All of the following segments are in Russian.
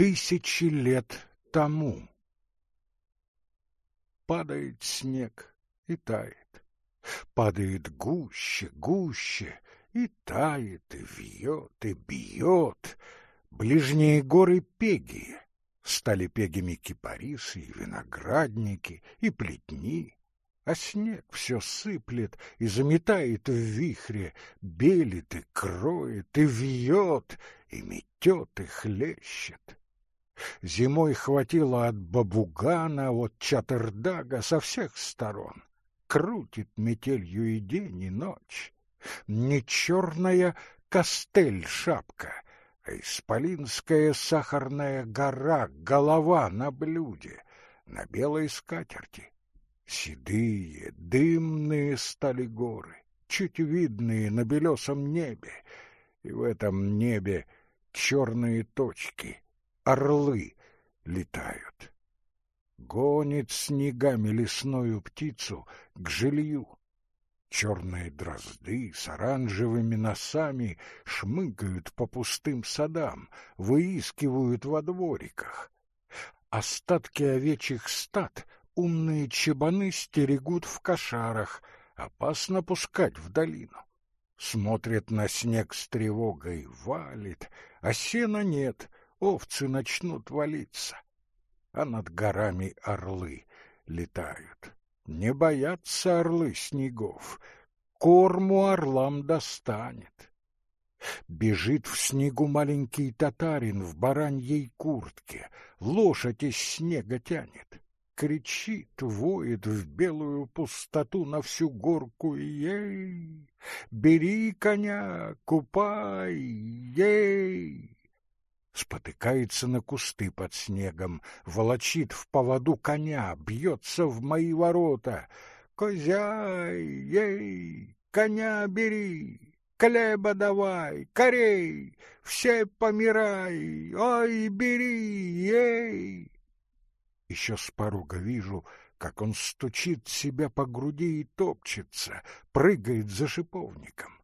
тысячи лет тому. Падает снег и тает, падает гуще, гуще, и тает, и вьет, и бьет. Ближние горы Пегии стали пегими кипарисы и виноградники, и плетни, а снег все сыплет и заметает в вихре, белит и кроет, и вьет, и метет, и хлещет. Зимой хватило от Бабугана, от Чатырдага со всех сторон. Крутит метелью и день, и ночь. Не черная костель шапка, а исполинская сахарная гора, голова на блюде, на белой скатерти. Седые, дымные стали горы, чуть видные на белесом небе, и в этом небе черные точки, орлы летают. Гонит снегами лесную птицу к жилью. Черные дрозды с оранжевыми носами шмыгают по пустым садам, выискивают во двориках. Остатки овечьих стад умные чебаны стерегут в кошарах, опасно пускать в долину. Смотрит на снег с тревогой, валит, а сена нет, овцы начнут валиться. А над горами орлы летают. Не боятся орлы снегов, корму орлам достанет. Бежит в снегу маленький татарин в бараньей куртке, лошадь из снега тянет кричит, воет в белую пустоту на всю горку. Ей! Бери коня, купай! Ей! Спотыкается на кусты под снегом, волочит в поводу коня, бьется в мои ворота. Козяй, ей! Коня бери! Хлеба давай, корей, все помирай, ой, бери, ей! Еще с порога вижу, как он стучит себя по груди и топчется, прыгает за шиповником.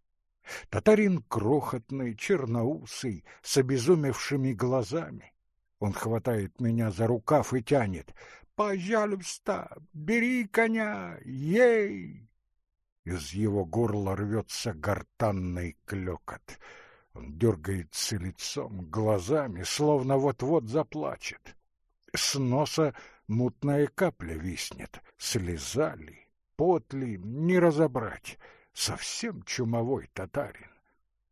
Татарин крохотный, черноусый, с обезумевшими глазами. Он хватает меня за рукав и тянет. «Пожалуйста, бери коня! Ей!» Из его горла рвется гортанный клёкот. Он дергается лицом, глазами, словно вот-вот заплачет. С носа мутная капля виснет, слеза ли, пот ли, не разобрать. Совсем чумовой татарин.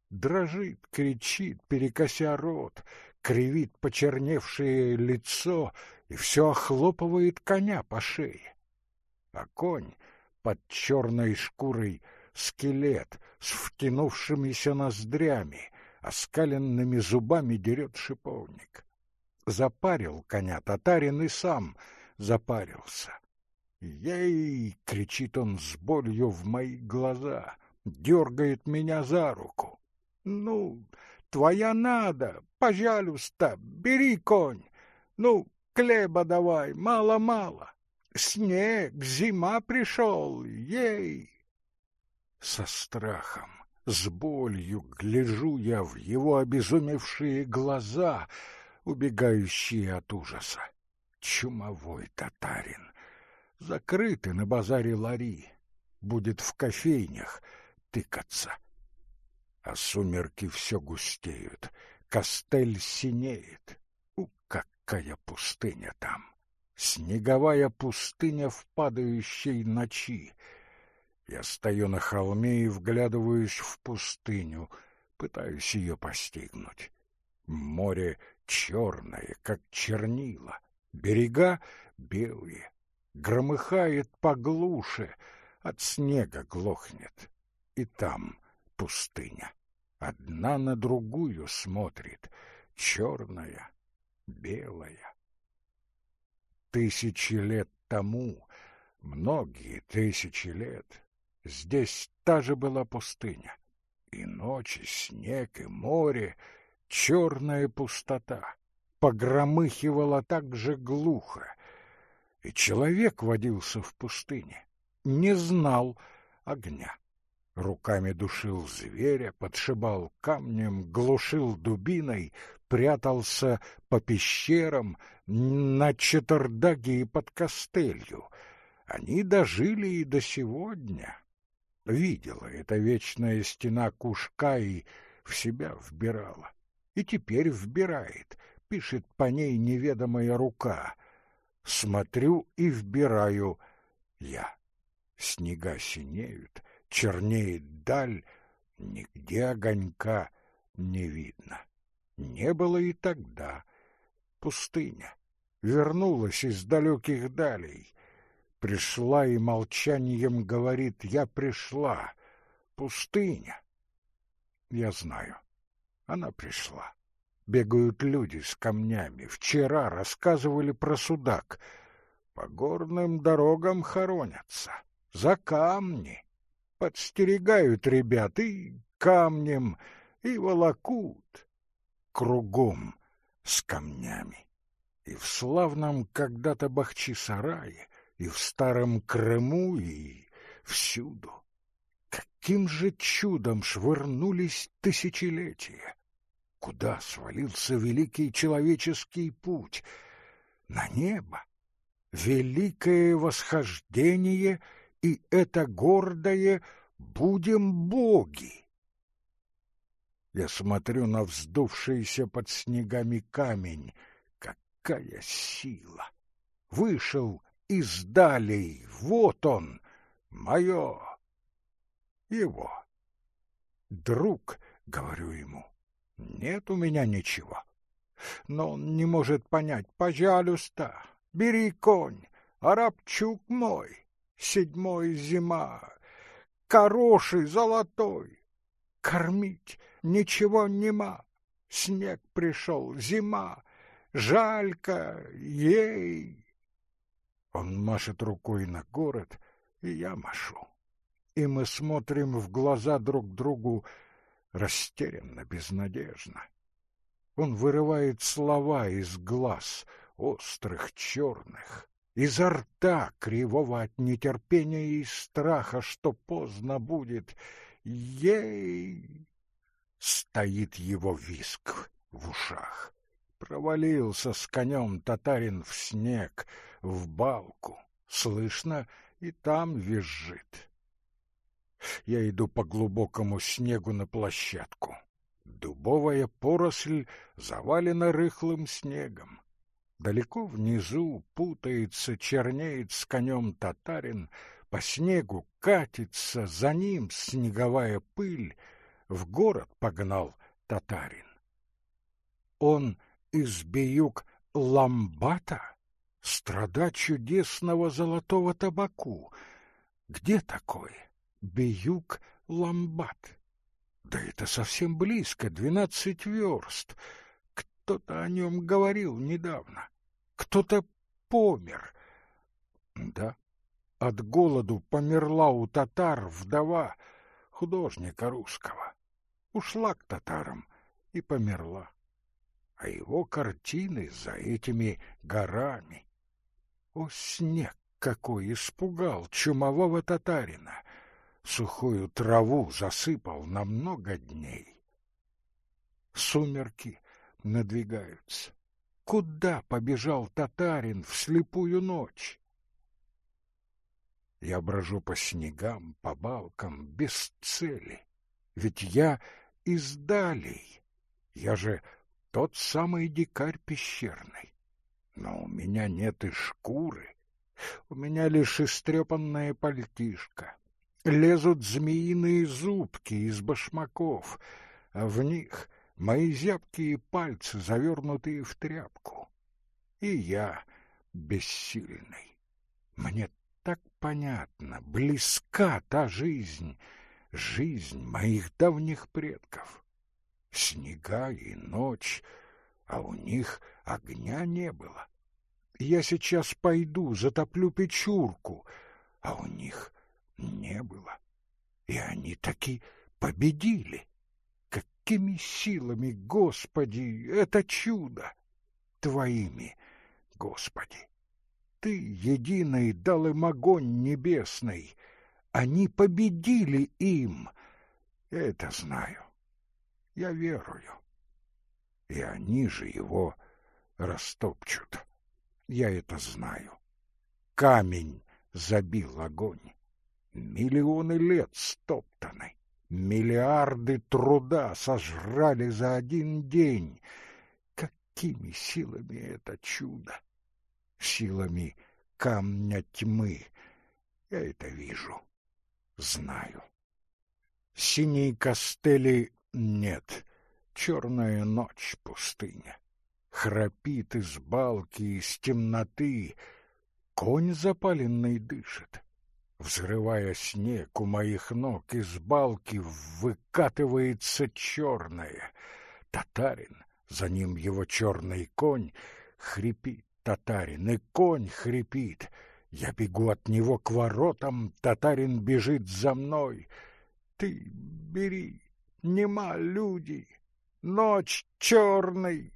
Дрожит, кричит, перекося рот, кривит почерневшее лицо и все охлопывает коня по шее. А конь под черной шкурой скелет с втянувшимися ноздрями, оскаленными зубами дерет шиповник запарил коня татарин и сам запарился. «Ей!» — кричит он с болью в мои глаза, дергает меня за руку. «Ну, твоя надо, пожалуйста, бери конь. Ну, хлеба давай, мало-мало. Снег, зима пришел, ей!» Со страхом, с болью гляжу я в его обезумевшие глаза — убегающие от ужаса. Чумовой татарин. Закрыты на базаре лари. Будет в кофейнях тыкаться. А сумерки все густеют. Костель синеет. У, какая пустыня там! Снеговая пустыня в падающей ночи. Я стою на холме и вглядываюсь в пустыню, пытаюсь ее постигнуть. Море черное, как чернила, берега белые, громыхает поглуше, от снега глохнет. И там пустыня, одна на другую смотрит, черная, белая. Тысячи лет тому, многие тысячи лет, здесь та же была пустыня. И ночь, и снег, и море — черная пустота, погромыхивала так же глухо. И человек водился в пустыне, не знал огня. Руками душил зверя, подшибал камнем, глушил дубиной, прятался по пещерам на Четвердаге и под Костелью. Они дожили и до сегодня. Видела эта вечная стена кушка и в себя вбирала. И теперь вбирает, пишет по ней неведомая рука. Смотрю и вбираю я. Снега синеют, чернеет даль, нигде огонька не видно. Не было и тогда. Пустыня. Вернулась из далеких далей. Пришла и молчанием говорит, я пришла. Пустыня. Я знаю. Она пришла. Бегают люди с камнями. Вчера рассказывали про судак. По горным дорогам хоронятся. За камни. Подстерегают ребят и камнем, и волокут. Кругом с камнями. И в славном когда-то Бахчисарае, и в старом Крыму, и всюду. Каким же чудом швырнулись тысячелетия! Куда свалился великий человеческий путь? На небо. Великое восхождение и это гордое «будем боги». Я смотрю на вздувшийся под снегами камень. Какая сила! Вышел из далей, вот он, мое, его. Друг, говорю ему, нет у меня ничего. Но он не может понять. Пожалуйста, бери конь, арабчук мой, седьмой зима, хороший, золотой. Кормить ничего нема. Снег пришел, зима, жалька ей. Он машет рукой на город, и я машу. И мы смотрим в глаза друг другу, растерянно, безнадежно. Он вырывает слова из глаз, острых, черных, изо рта, кривого от нетерпения и страха, что поздно будет. Ей! Стоит его виск в ушах. Провалился с конем татарин в снег, в балку. Слышно, и там визжит. Я иду по глубокому снегу на площадку. Дубовая поросль завалена рыхлым снегом. Далеко внизу путается, чернеет с конем татарин, по снегу катится, за ним снеговая пыль, в город погнал татарин. Он из Биюк Ламбата, страда чудесного золотого табаку. Где такое? Биюк Ламбат. Да это совсем близко, двенадцать верст. Кто-то о нем говорил недавно. Кто-то помер. Да, от голоду померла у татар вдова художника русского. Ушла к татарам и померла. А его картины за этими горами. О, снег какой испугал чумового татарина! Сухую траву засыпал на много дней. Сумерки надвигаются. Куда побежал татарин в слепую ночь? Я брожу по снегам, по балкам, без цели. Ведь я из далей. Я же тот самый дикарь пещерный. Но у меня нет и шкуры. У меня лишь истрепанная пальтишка, лезут змеиные зубки из башмаков, а в них мои зябкие пальцы, завернутые в тряпку. И я бессильный. Мне так понятно, близка та жизнь, жизнь моих давних предков. Снега и ночь, а у них огня не было. Я сейчас пойду, затоплю печурку, а у них не было. И они таки победили. Какими силами, Господи, это чудо! Твоими, Господи! Ты, единый, дал им огонь небесный. Они победили им. Я это знаю. Я верую. и они же его растопчут. Я это знаю. Камень забил огонь. Миллионы лет стоптаны, миллиарды труда сожрали за один день. Какими силами это чудо? Силами камня тьмы. Я это вижу, знаю. Синей костели нет, черная ночь пустыня. Храпит из балки, из темноты, конь запаленный дышит. Взрывая снег у моих ног, из балки выкатывается черное. Татарин, за ним его черный конь, хрипит татарин, и конь хрипит. Я бегу от него к воротам, татарин бежит за мной. Ты бери, нема люди, ночь черный,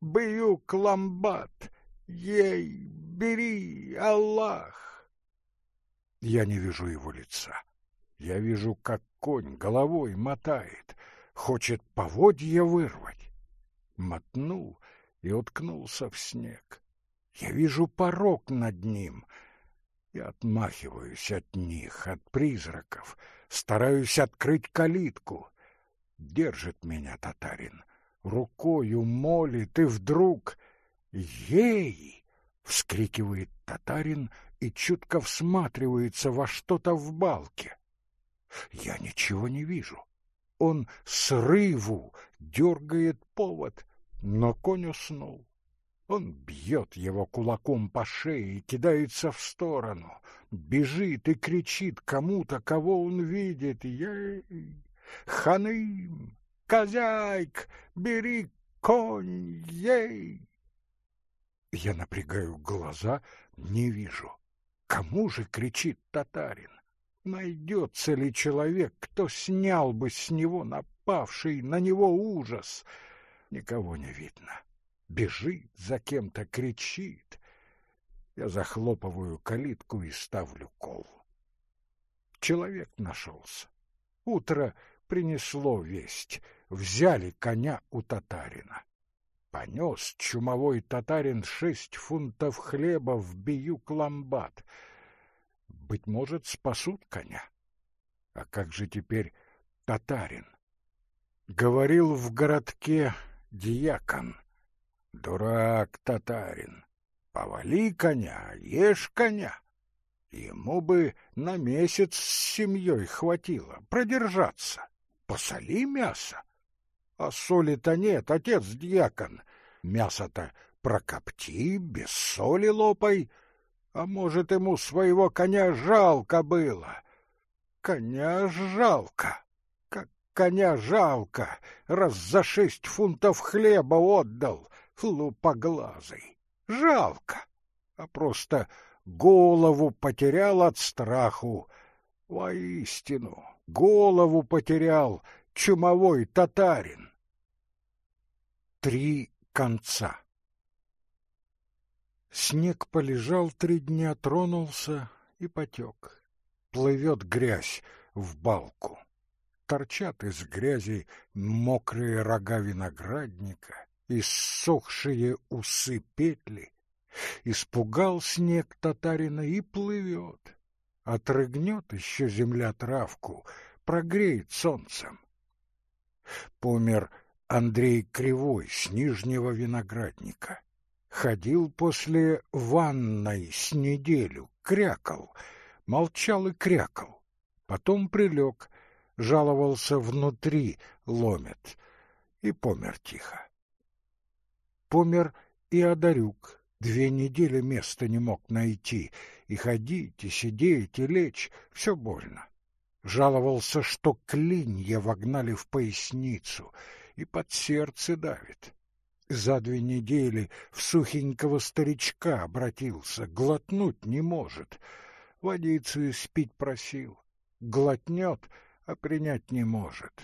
бью кламбат, ей, бери, Аллах. Я не вижу его лица. Я вижу, как конь головой мотает, хочет поводья вырвать. Мотнул и уткнулся в снег. Я вижу порог над ним. Я отмахиваюсь от них, от призраков, стараюсь открыть калитку. Держит меня татарин, рукою молит, и вдруг «Ей!» — вскрикивает татарин и чутко всматривается во что-то в балке. Я ничего не вижу. Он срыву дергает повод, но конь уснул. Он бьет его кулаком по шее и кидается в сторону, бежит и кричит кому-то, кого он видит. Ей! Ханым! Козяйк! Бери конь! Ей! Я напрягаю глаза, не вижу. Кому же кричит татарин? Найдется ли человек, кто снял бы с него напавший на него ужас? Никого не видно. Бежит за кем-то, кричит. Я захлопываю калитку и ставлю кол. Человек нашелся. Утро принесло весть. Взяли коня у татарина. Понес чумовой татарин шесть фунтов хлеба в бию-кламбат. Быть может, спасут коня. А как же теперь татарин? Говорил в городке дьякон. Дурак татарин. Повали коня, ешь коня. Ему бы на месяц с семьей хватило продержаться. Посоли мясо. А соли-то нет, отец-дьякон. Мясо-то прокопти, без соли лопай. А может, ему своего коня жалко было? Коня жалко. Как коня жалко, раз за шесть фунтов хлеба отдал, лупоглазый. Жалко. А просто голову потерял от страху. Воистину, голову потерял чумовой татарин три конца. Снег полежал три дня, тронулся и потек. Плывет грязь в балку. Торчат из грязи мокрые рога виноградника, иссохшие усы петли. Испугал снег татарина и плывет. Отрыгнет еще земля травку, прогреет солнцем. Помер Андрей Кривой с Нижнего Виноградника. Ходил после ванной с неделю, крякал, молчал и крякал. Потом прилег, жаловался внутри, ломит, и помер тихо. Помер и Одарюк, две недели места не мог найти, и ходить, и сидеть, и лечь — все больно. Жаловался, что клинья вогнали в поясницу — и под сердце давит. За две недели в сухенького старичка обратился, глотнуть не может. Водицу спить просил. Глотнет, а принять не может.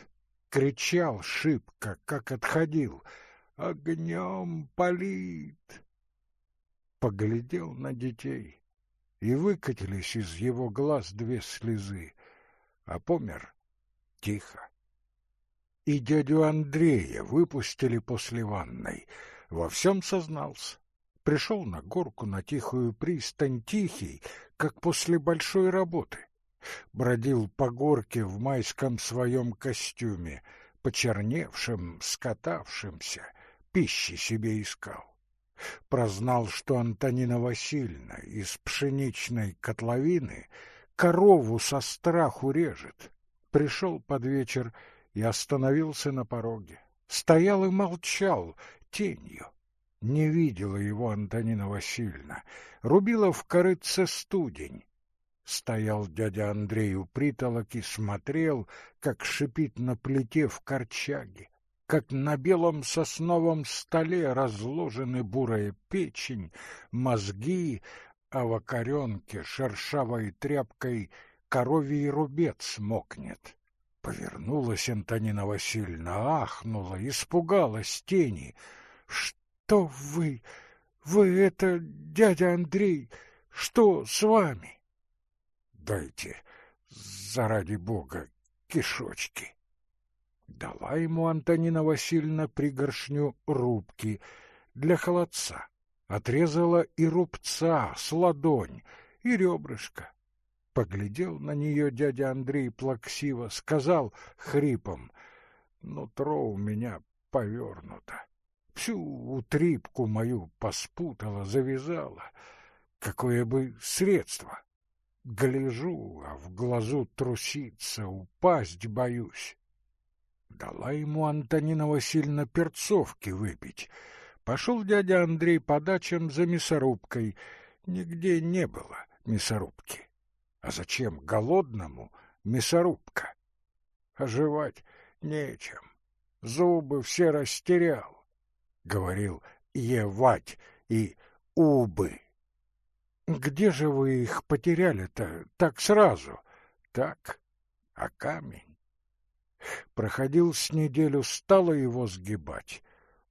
Кричал шибко, как отходил. Огнем палит. Поглядел на детей, и выкатились из его глаз две слезы, а помер тихо и дядю Андрея выпустили после ванной. Во всем сознался. Пришел на горку на тихую пристань тихий, как после большой работы. Бродил по горке в майском своем костюме, почерневшим, скатавшимся, пищи себе искал. Прознал, что Антонина Васильевна из пшеничной котловины корову со страху режет. Пришел под вечер и остановился на пороге. Стоял и молчал тенью. Не видела его Антонина Васильевна. Рубила в корыце студень. Стоял дядя Андрей у притолоки, смотрел, как шипит на плите в корчаге, как на белом сосновом столе разложены бурая печень, мозги, а в окоренке шершавой тряпкой коровий рубец мокнет. Повернулась Антонина Васильевна, ахнула, испугалась тени. — Что вы? Вы это, дядя Андрей, что с вами? — Дайте, заради бога, кишочки. Дала ему Антонина Васильевна пригоршню рубки для холодца. Отрезала и рубца с ладонь, и ребрышко. Поглядел на нее дядя Андрей плаксиво, сказал хрипом, «Нутро у меня повернуто, всю утрипку мою поспутала, завязала. Какое бы средство? Гляжу, а в глазу труситься, упасть боюсь». Дала ему Антонина Васильевна перцовки выпить. Пошел дядя Андрей по дачам за мясорубкой. Нигде не было мясорубки. А зачем голодному мясорубка? Оживать нечем. Зубы все растерял, — говорил Евать и Убы. Где же вы их потеряли-то так сразу? Так, а камень? Проходил с неделю, стало его сгибать.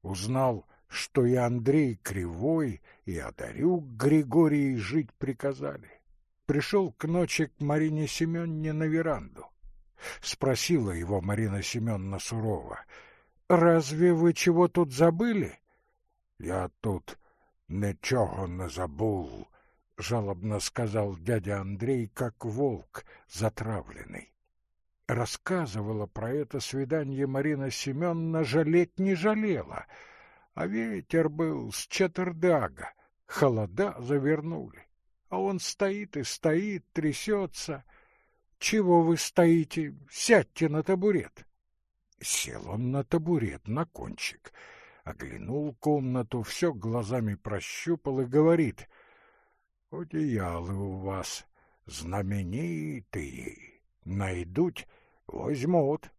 Узнал, что и Андрей Кривой, и Одарюк Григорий жить приказали пришел к ночи к Марине Семенне на веранду. Спросила его Марина Семеновна сурово. — Разве вы чего тут забыли? — Я тут ничего не забыл, — жалобно сказал дядя Андрей, как волк затравленный. Рассказывала про это свидание Марина Семеновна, жалеть не жалела, а ветер был с четвердага, холода завернули а он стоит и стоит, трясется. Чего вы стоите? Сядьте на табурет. Сел он на табурет, на кончик, оглянул комнату, все глазами прощупал и говорит, «Одеялы у вас знаменитые, найдут, возьмут».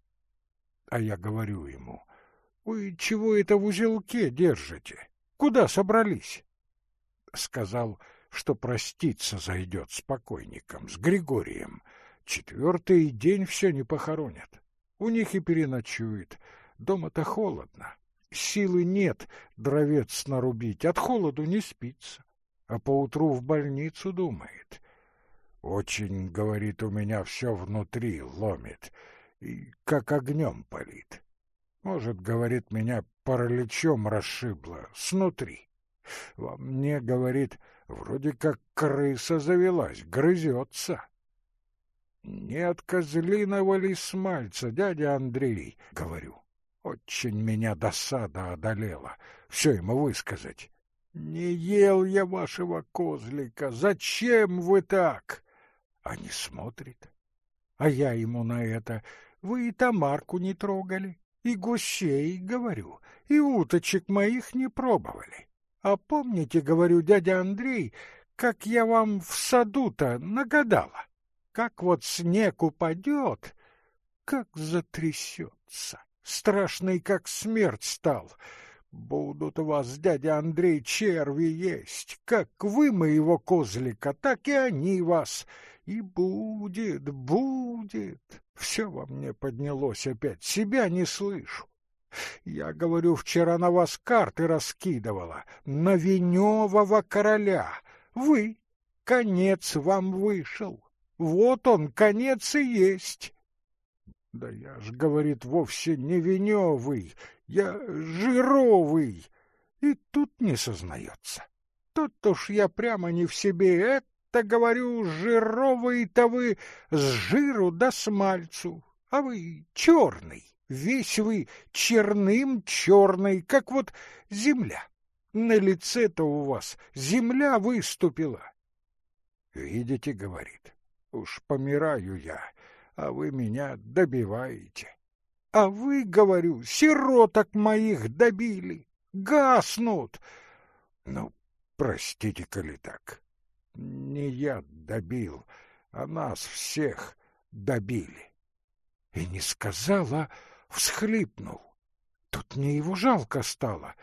А я говорю ему, «Вы чего это в узелке держите? Куда собрались?» Сказал, — что проститься зайдет с покойником, с Григорием. Четвертый день все не похоронят. У них и переночует. Дома-то холодно. Силы нет дровец нарубить, от холоду не спится. А поутру в больницу думает. Очень, говорит, у меня все внутри ломит, и как огнем палит. Может, говорит, меня параличом расшибло снутри. Во мне, говорит, Вроде как крыса завелась, грызется. Не от козлиного ли смальца, дядя Андрей, говорю. Очень меня досада одолела, все ему высказать. Не ел я вашего козлика, зачем вы так? А не смотрит. А я ему на это, вы и Тамарку не трогали, и гусей, говорю, и уточек моих не пробовали. А помните, говорю, дядя Андрей, как я вам в саду-то нагадала? Как вот снег упадет, как затрясется, страшный, как смерть стал. Будут у вас, дядя Андрей, черви есть, как вы моего козлика, так и они вас. И будет, будет. Все во мне поднялось опять, себя не слышу. Я, говорю, вчера на вас карты раскидывала, на Веневого короля. Вы, конец вам вышел. Вот он, конец и есть. Да я ж, говорит, вовсе не веневый, я жировый. И тут не сознается. Тут уж я прямо не в себе. Это, говорю, жировый-то вы с жиру до смальцу, а вы черный, весь вы черным черный, как вот земля. На лице-то у вас земля выступила. Видите, говорит, уж помираю я, а вы меня добиваете. А вы, говорю, сироток моих добили, гаснут. Ну, простите, коли так. Не я добил, а нас всех добили. И не сказала, всхлипнул. Тут мне его жалко стало.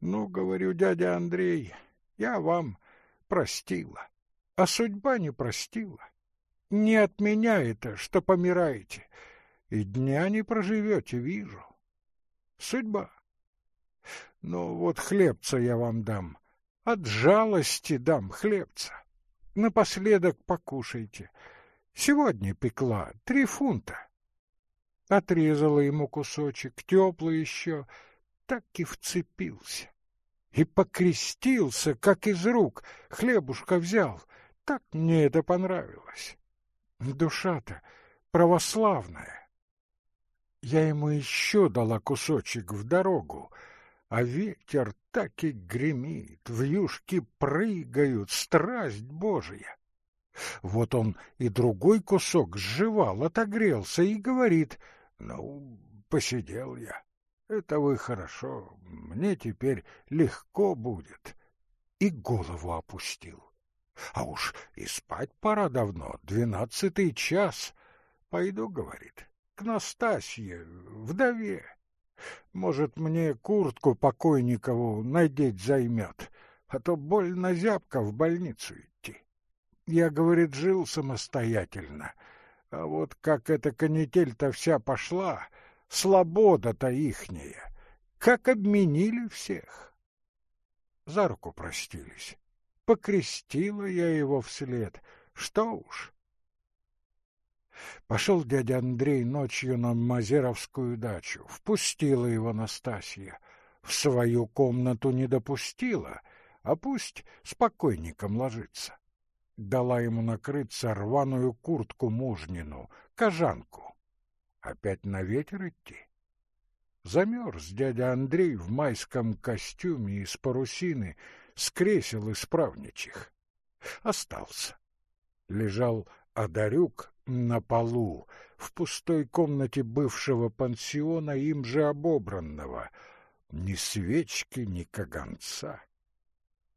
Ну, говорю, дядя Андрей, я вам простила, а судьба не простила. Не от меня это, что помираете, и дня не проживете, вижу. Судьба. Ну, вот хлебца я вам дам, от жалости дам хлебца. Напоследок покушайте. Сегодня пекла три фунта. Отрезала ему кусочек, теплый еще, так и вцепился. И покрестился, как из рук, хлебушка взял. Так мне это понравилось. Душа-то православная. Я ему еще дала кусочек в дорогу, а ветер так и гремит, вьюшки прыгают, страсть Божия. Вот он и другой кусок сживал, отогрелся и говорит, ну, посидел я. Это вы хорошо, мне теперь легко будет. И голову опустил. А уж и спать пора давно, двенадцатый час. Пойду, говорит, к Настасье, вдове. Может, мне куртку покойникову надеть займет, а то больно зябко в больницу идти. Я, говорит, жил самостоятельно, а вот как эта канитель-то вся пошла, слобода-то ихняя, как обменили всех. За руку простились. Покрестила я его вслед. Что уж. Пошел дядя Андрей ночью на Мазеровскую дачу. Впустила его Настасья. В свою комнату не допустила, а пусть спокойником ложится. Дала ему накрыться рваную куртку мужнину, кожанку. Опять на ветер идти? Замерз дядя Андрей в майском костюме из парусины, с кресел исправничих. Остался. Лежал Одарюк на полу, в пустой комнате бывшего пансиона, им же обобранного. Ни свечки, ни каганца.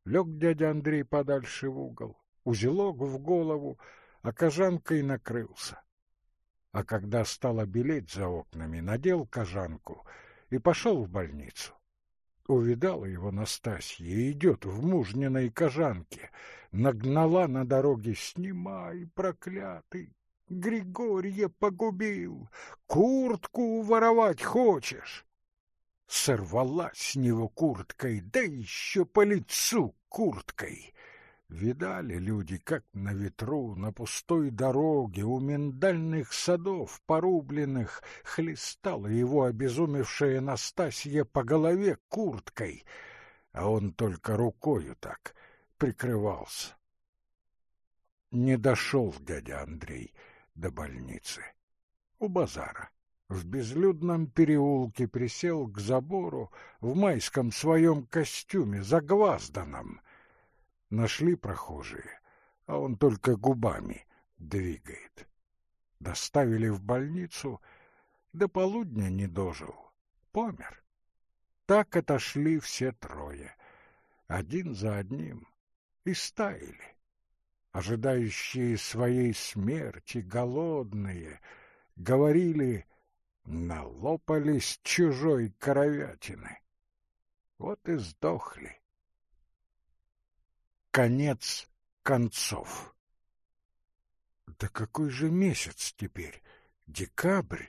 Лег дядя Андрей подальше в угол, узелок в голову, а кожанкой накрылся. А когда стало белеть за окнами, надел кожанку и пошел в больницу. Увидала его Настасья идет в мужниной кожанке. Нагнала на дороге «Снимай, проклятый! Григория погубил! Куртку воровать хочешь!» Сорвала с него курткой, да еще по лицу курткой. Видали люди, как на ветру, на пустой дороге, у миндальных садов порубленных, хлестала его обезумевшая Настасья по голове курткой, а он только рукою так прикрывался. Не дошел дядя Андрей до больницы. У базара. В безлюдном переулке присел к забору в майском своем костюме, загвазданном — Нашли прохожие, а он только губами двигает. Доставили в больницу, до полудня не дожил, помер. Так отошли все трое, один за одним, и стаяли. Ожидающие своей смерти, голодные, говорили, налопались чужой коровятины. Вот и сдохли конец концов. Да какой же месяц теперь? Декабрь?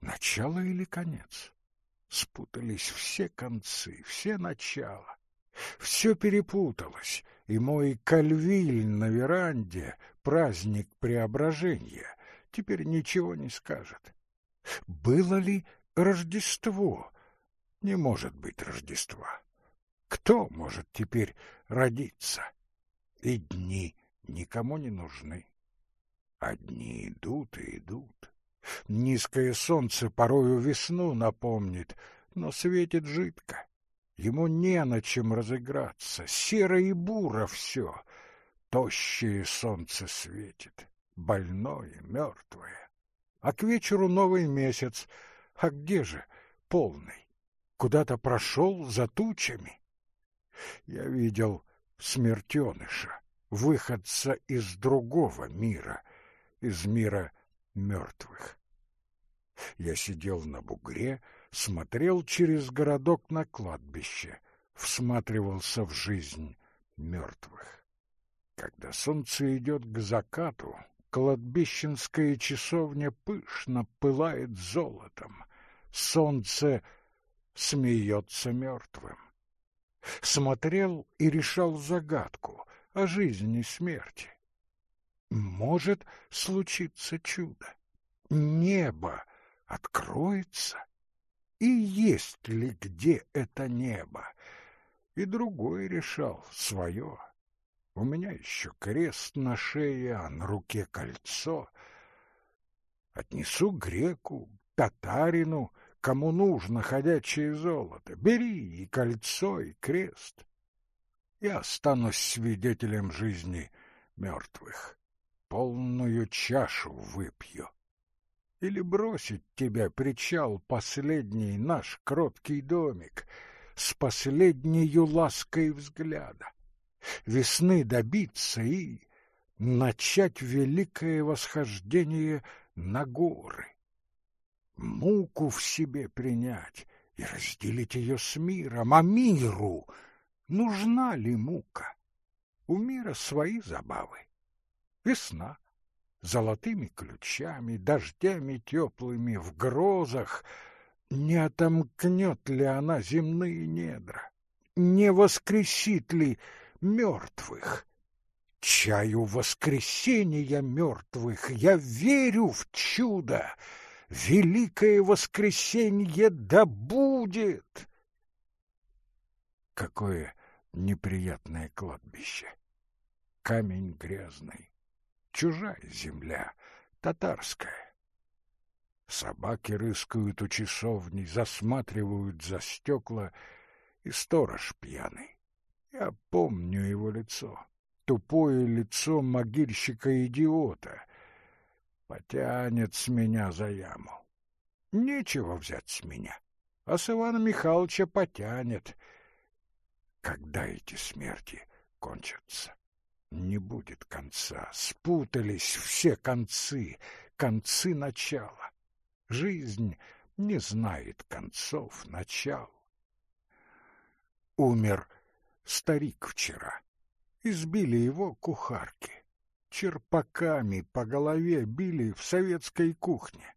Начало или конец? Спутались все концы, все начала. Все перепуталось, и мой кальвиль на веранде, праздник преображения, теперь ничего не скажет. Было ли Рождество? Не может быть Рождества. Кто может теперь родиться? И дни никому не нужны. Одни идут и идут. Низкое солнце порою весну напомнит, но светит жидко. Ему не на чем разыграться, серо и буро все. Тощее солнце светит, больное, мертвое. А к вечеру новый месяц. А где же полный? Куда-то прошел за тучами. Я видел смертеныша, выходца из другого мира, из мира мертвых. Я сидел на бугре, смотрел через городок на кладбище, всматривался в жизнь мертвых. Когда солнце идет к закату, кладбищенская часовня пышно пылает золотом. Солнце смеется мертвым. Смотрел и решал загадку о жизни и смерти. Может случиться чудо. Небо откроется и есть ли где это небо? И другой решал свое. У меня еще крест на шее, а на руке кольцо. Отнесу греку, татарину, кому нужно ходячее золото. Бери и кольцо, и крест. Я останусь свидетелем жизни мертвых. Полную чашу выпью или бросить тебя причал последний наш кроткий домик с последнею лаской взгляда, весны добиться и начать великое восхождение на горы, муку в себе принять и разделить ее с миром, а миру нужна ли мука? У мира свои забавы. Весна — золотыми ключами, дождями теплыми в грозах, не отомкнет ли она земные недра, не воскресит ли мертвых? Чаю воскресения мертвых, я верю в чудо, великое воскресенье да будет! Какое неприятное кладбище! Камень грязный, чужая земля, татарская. Собаки рыскают у часовни, засматривают за стекла, и сторож пьяный. Я помню его лицо, тупое лицо могильщика-идиота. Потянет с меня за яму. Нечего взять с меня, а с Ивана Михайловича потянет. Когда эти смерти кончатся? не будет конца. Спутались все концы, концы начала. Жизнь не знает концов начал. Умер старик вчера. Избили его кухарки. Черпаками по голове били в советской кухне.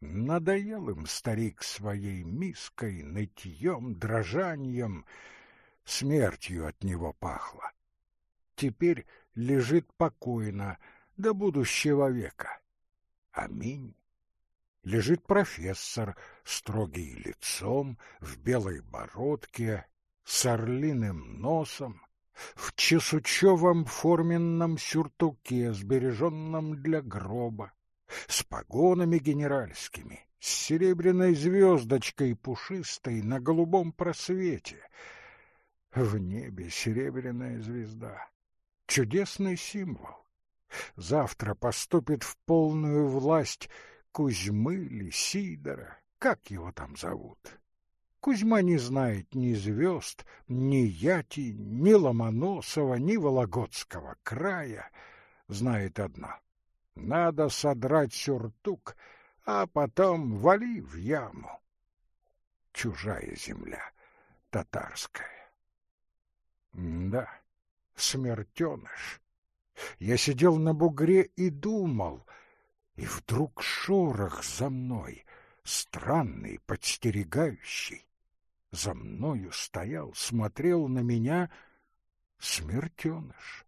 Надоел им старик своей миской, нытьем, дрожанием, смертью от него пахло теперь лежит покойно до будущего века. Аминь. Лежит профессор, строгий лицом, в белой бородке, с орлиным носом, в чесучевом форменном сюртуке, сбереженном для гроба, с погонами генеральскими, с серебряной звездочкой пушистой на голубом просвете. В небе серебряная звезда чудесный символ. Завтра поступит в полную власть Кузьмы или Сидора, как его там зовут. Кузьма не знает ни звезд, ни Яти, ни Ломоносова, ни Вологодского края. Знает одно — надо содрать сюртук, а потом вали в яму. Чужая земля, татарская. да смертеныш. Я сидел на бугре и думал, и вдруг шорох за мной, странный, подстерегающий. За мною стоял, смотрел на меня смертеныш.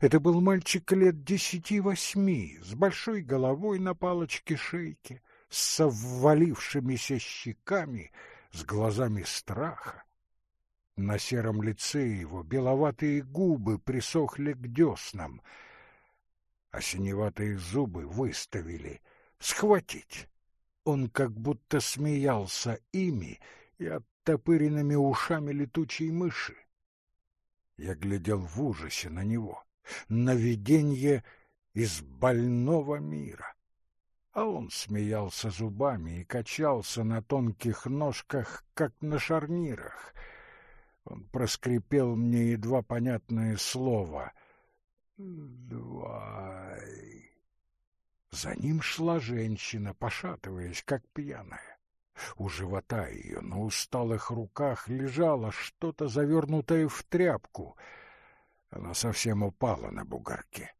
Это был мальчик лет десяти-восьми, с большой головой на палочке шейки, с обвалившимися щеками, с глазами страха. На сером лице его беловатые губы присохли к деснам, а синеватые зубы выставили схватить. Он как будто смеялся ими и оттопыренными ушами летучей мыши. Я глядел в ужасе на него, на видение из больного мира. А он смеялся зубами и качался на тонких ножках, как на шарнирах. Он проскрипел мне едва понятное слово. «Давай». За ним шла женщина, пошатываясь, как пьяная. У живота ее на усталых руках лежало что-то завернутое в тряпку. Она совсем упала на бугорке.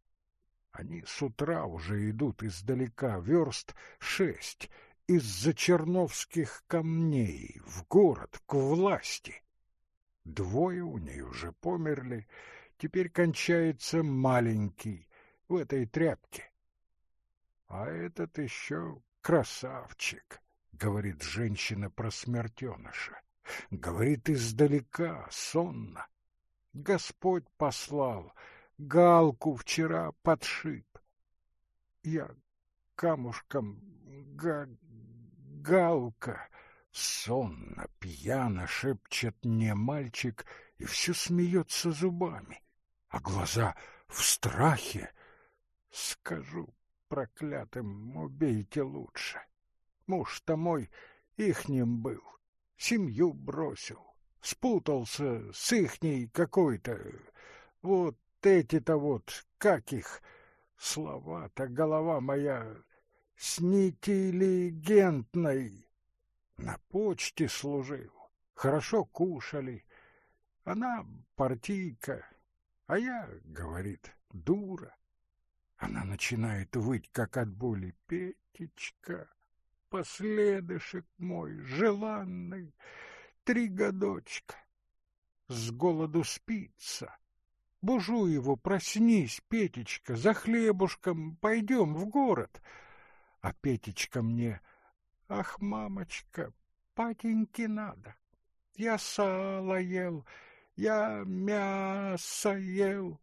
Они с утра уже идут издалека, верст шесть, из-за черновских камней, в город, к власти. Двое у ней уже померли, теперь кончается маленький в этой тряпке. А этот еще красавчик, говорит женщина про смертеныша. Говорит издалека, сонно. Господь послал, галку вчера подшиб. Я камушком га галка сонно, пьяно шепчет мне мальчик и все смеется зубами, а глаза в страхе. Скажу проклятым, убейте лучше. Муж-то мой ихним был, семью бросил, спутался с ихней какой-то. Вот эти-то вот, как их, слова-то голова моя с нетилигентной. На почте служил, хорошо кушали. Она партийка, а я, говорит, дура. Она начинает выть, как от боли. Петечка, последышек мой, желанный, три годочка. С голоду спится. Бужу его, проснись, Петечка, за хлебушком пойдем в город. А Петечка мне, ах, мамочка, патеньки надо. Я сало ел, я мясо ел.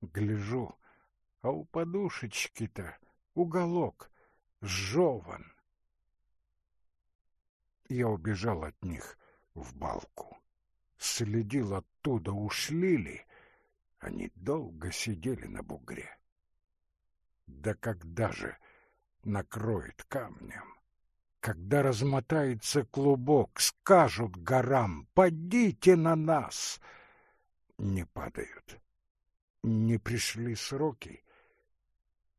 Гляжу, а у подушечки-то уголок сжеван. Я убежал от них в балку. Следил оттуда, ушли ли. Они долго сидели на бугре. Да когда же накроет камнем? Когда размотается клубок, скажут горам «Падите на нас!» Не падают. Не пришли сроки.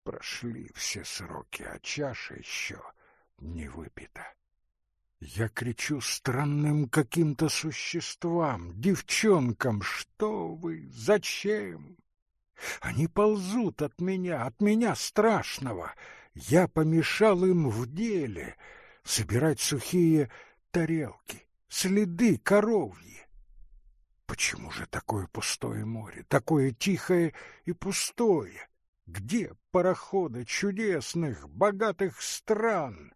Прошли все сроки, а чаша еще не выпита. Я кричу странным каким-то существам, девчонкам, что вы, зачем? Они ползут от меня, от меня страшного. Я помешал им в деле собирать сухие тарелки, следы коровьи. Почему же такое пустое море, такое тихое и пустое? Где пароходы чудесных, богатых стран?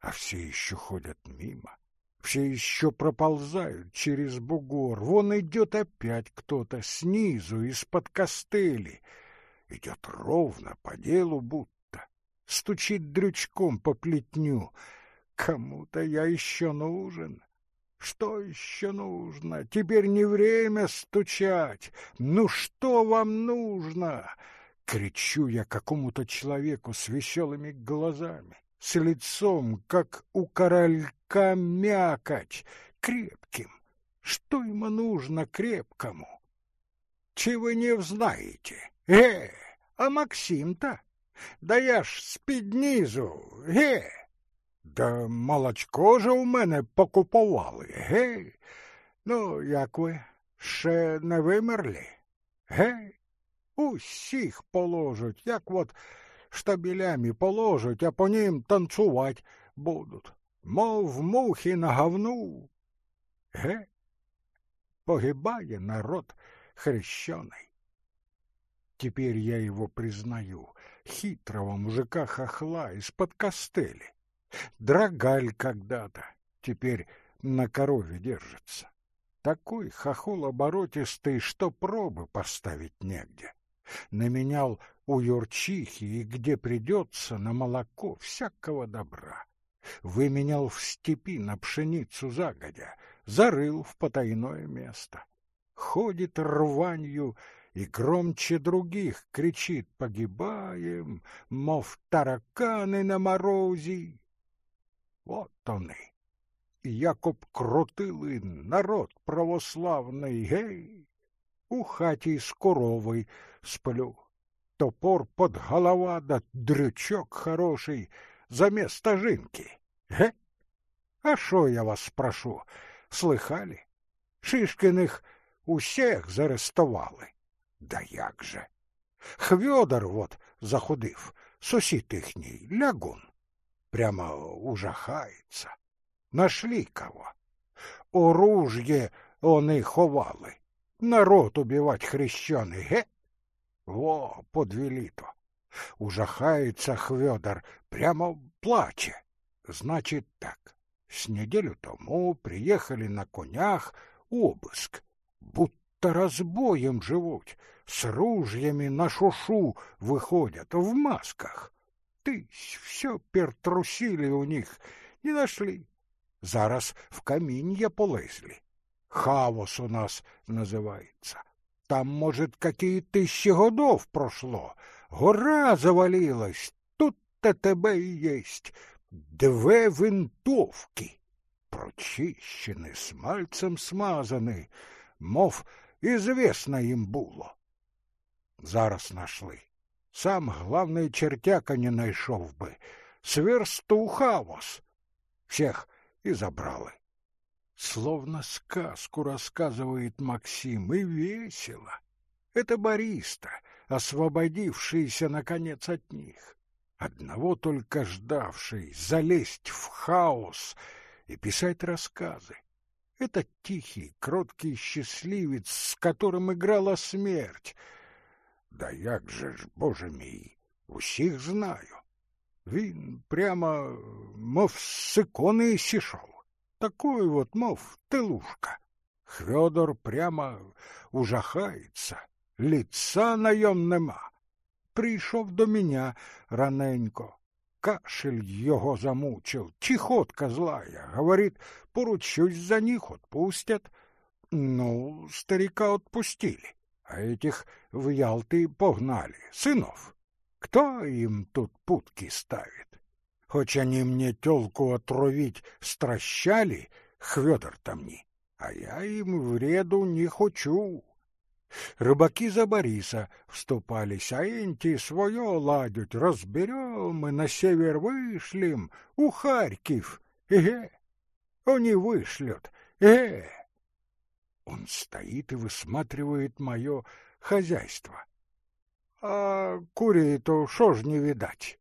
а все еще ходят мимо, все еще проползают через бугор. Вон идет опять кто-то снизу, из-под костыли. Идет ровно, по делу будто, стучит дрючком по плетню. Кому-то я еще нужен. Что еще нужно? Теперь не время стучать. Ну что вам нужно? Кричу я какому-то человеку с веселыми глазами с лицом, как у королька мякоть, крепким. Что ему нужно крепкому? Чего не взнаете? Э, а Максим-то? Да я ж з-під низу, ге. Да молочко же у мене покуповали, ге. Ну, як ви, ще не вимерли? Ге? Усіх положать, як от штабелями положать, а по ним танцевать будут, мов мухи на говну. Ге? Погибає народ хрещений. Теперь я его признаю, хитрого мужика-хохла из-под костыли. Драгаль когда-то, теперь на корове держится. Такой хохол оборотистый, что пробы поставить негде. Наменял у юрчихи и где придется на молоко всякого добра. Выменял в степи на пшеницу загодя, зарыл в потайное место. Ходит рванью и громче других кричит «Погибаем, мов тараканы на морозе!» Вот они, Якоб крутили народ православний, гей, у хаті з коровой сплю. Топор под голова да дрючок хороший заместо жинки. Ге? А що я вас спрошу? Слыхали? Шишкиних усіх зарестували. Да як же? Хвьодор вот заходив, сусід їхній, лягун. Прямо ужахається. Нашли кого. Оружие они ховали. Народ убивать хрещеный, ге? Во, подвели-то. Ужахается Хвёдор, прямо плаче. Значит так, с неделю тому приехали на конях обыск. Будто разбоем живут, с ружьями на шушу выходят в масках. Тысь, все пертрусили у них, не нашли. Зараз в каміння полезли. Хаос у нас называется. Там, может, какие тысячи годов прошло. Гора завалилась. Тут-то тебе и есть. Две винтовки. Прочищены, смальцем смазаны. Мов, известно їм було. Зараз нашли. Сам главный чертяка не найшов бы. Сверсту хаос. Всех и забрали. Словно сказку рассказывает Максим, и весело. Это Бориста, освободившийся, наконец, от них. Одного только ждавший залезть в хаос и писать рассказы. Это тихий, кроткий счастливец, с которым играла смерть. Да як же ж, боже мій, усіх знаю. Він прямо, мов з икони сішов. Такой вот, мов, тылушка. Хвёдор прямо ужахається, лица на йом нема. Прийшов до меня раненько. Кашель його замучил, чехотка злая. Говорит, поручусь за них, отпустят. Ну, старика отпустили, а этих в Ялты погнали, сынов. Кто им тут путки ставит? Хоть они мне тёлку отровить стращали, Хвёдор там не, а я им вреду не хочу. Рыбаки за Бориса вступались, а энти своё ладють, разберем и на север вышлем, у Харьков, эге. Они вышлют, эге. Он стоит и высматривает мое хозяйство. А курей-то шо ж не видать?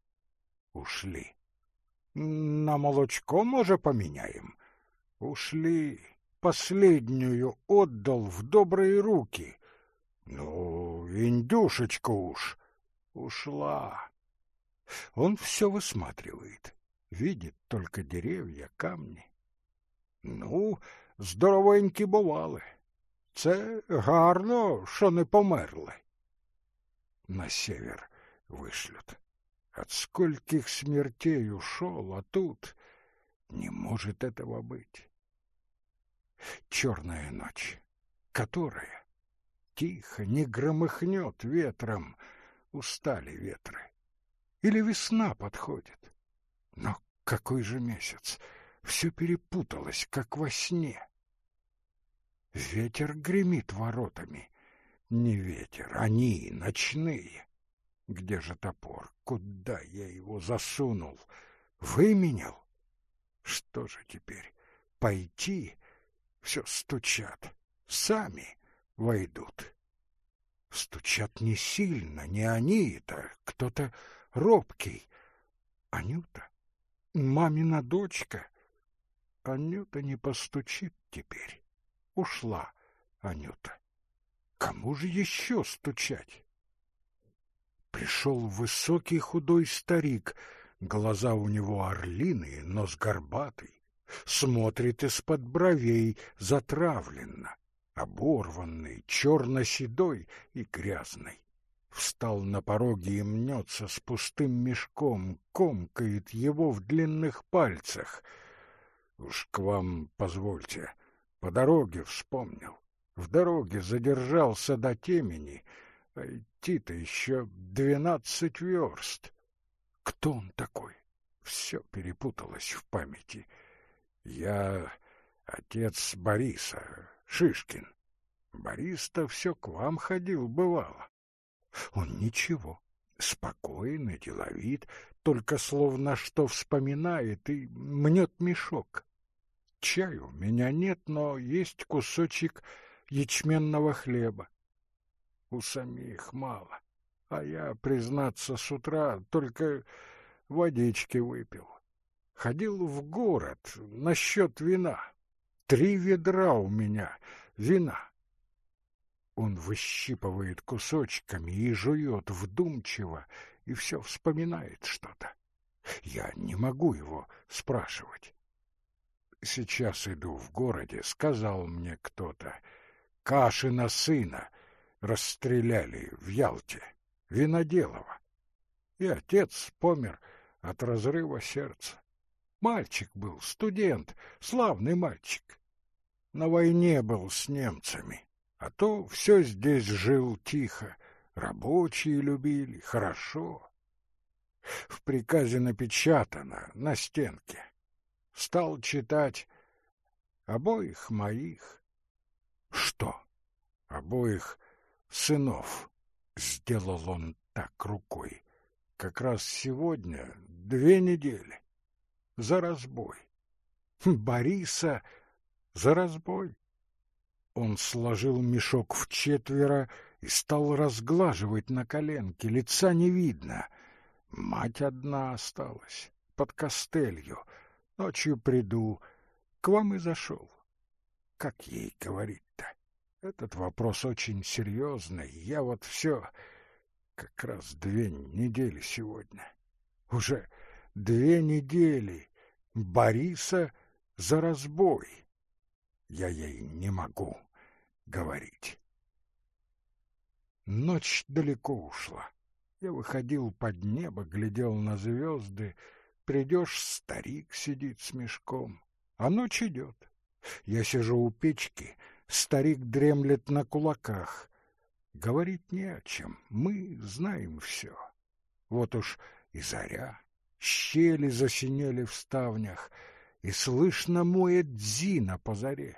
Ушли. На молочко, може, поменяем? Ушли. Последнюю отдал в добрые руки. Ну, индюшечка уж. Ушла. Он все высматривает. Видит только деревья, камни. Ну, здоровенькі бували. Це гарно, що не померли. На север вышлют. От скольких смертей ушел, а тут не может этого быть. Черная ночь, которая тихо не громыхнет ветром, устали ветры. Или весна подходит. Но какой же месяц? Все перепуталось, как во сне. Ветер гремит воротами. Не ветер, они ночные. Где же топор? Куда я его засунул? Выменял? Что же теперь? Пойти? Все стучат. Сами войдут. Стучат не сильно, не они это, кто-то робкий. Анюта? Мамина дочка? Анюта не постучит теперь. Ушла Анюта. Кому же еще стучать? пришел высокий худой старик, глаза у него орлиные, нос горбатый, смотрит из-под бровей затравленно, оборванный, черно-седой и грязный. Встал на пороге и мнется с пустым мешком, комкает его в длинных пальцах. Уж к вам позвольте, по дороге вспомнил. В дороге задержался до темени, а идти-то еще двенадцать верст. Кто он такой? Все перепуталось в памяти. Я отец Бориса, Шишкин. Борис-то все к вам ходил, бывало. Он ничего, спокойный, деловит, только словно что вспоминает и мнет мешок. Чаю меня нет, но есть кусочек ячменного хлеба. У самих мало, а я, признаться, с утра только водички выпил. Ходил в город насчет вина. Три ведра у меня вина. Он выщипывает кусочками и жует вдумчиво, и все вспоминает что-то. Я не могу его спрашивать. Сейчас иду в городе, сказал мне кто-то. Кашина сына расстреляли в Ялте, Виноделова. И отец помер от разрыва сердца. Мальчик был, студент, славный мальчик. На войне был с немцами. А то все здесь жил тихо, рабочие любили, хорошо. В приказе напечатано на стенке. Стал читать обоих моих. Что? Обоих сынов. Сделал он так рукой. Как раз сегодня две недели. За разбой. Бориса за разбой. Он сложил мешок в четверо и стал разглаживать на коленке. Лица не видно. Мать одна осталась, под костелью. Ночью приду, к вам и зашел. Как ей говорить-то? Этот вопрос очень серьезный. Я вот все... Как раз две недели сегодня. Уже две недели. Бориса за разбой. Я ей не могу говорить. Ночь далеко ушла. Я выходил под небо, глядел на звезды. Придешь, старик сидит с мешком, а ночь идет. Я сижу у печки, старик дремлет на кулаках. Говорить не о чем, мы знаем все. Вот уж и заря, щели засинели в ставнях, и слышно моет Зина по заре.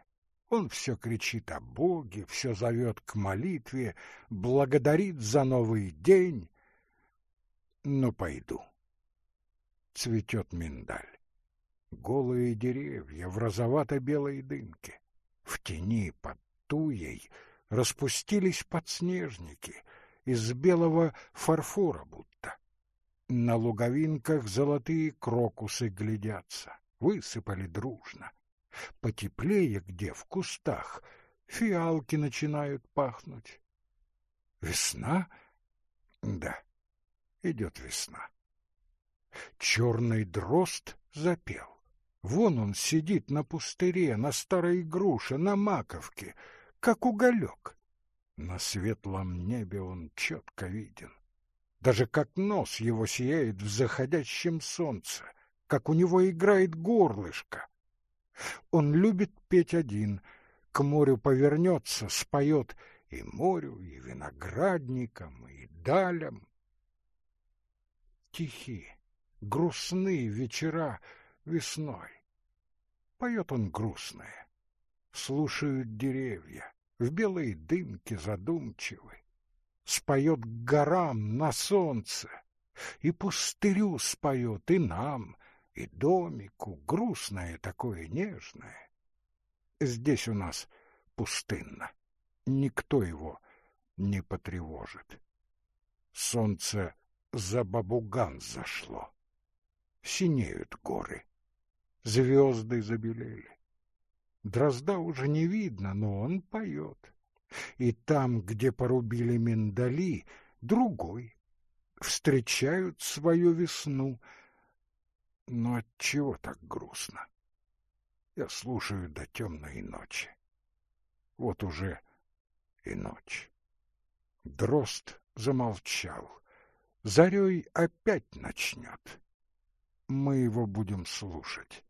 Он все кричит о Боге, все зовет к молитве, благодарит за новый день. Ну, пойду. Цветет миндаль. Голые деревья в розовато-белой дымке. В тени под туей распустились подснежники из белого фарфора будто. На луговинках золотые крокусы глядятся, высыпали дружно. Потеплее где, в кустах, фиалки начинают пахнуть. Весна? Да, идет весна. Черный дрозд запел. Вон он сидит на пустыре, на старой груше, на маковке, как уголек. На светлом небе он четко виден. Даже как нос его сияет в заходящем солнце, как у него играет горлышко. Он любит петь один, к морю повернется, споет и морю, и виноградникам, и далям. Тихие, грустные вечера весной. Поет он грустное. Слушают деревья, в белой дымке задумчивы. Споет горам на солнце, и пустырю споет, и нам, и домику, грустное такое, нежное. Здесь у нас пустынно, никто его не потревожит. Солнце за Бабуган зашло. Синеют горы, звезды забелели. Дрозда уже не видно, но он поет. И там, где порубили миндали, другой. встречают свою весну. Но отчего так грустно? Я слушаю до темной ночи. Вот уже и ночь. Дрозд замолчал. Зарей опять начнет. Мы его будем слушать.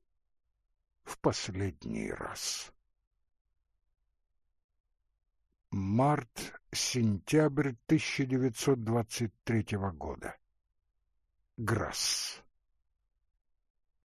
В последний раз. Март-сентябрь 1923 года. Грасс.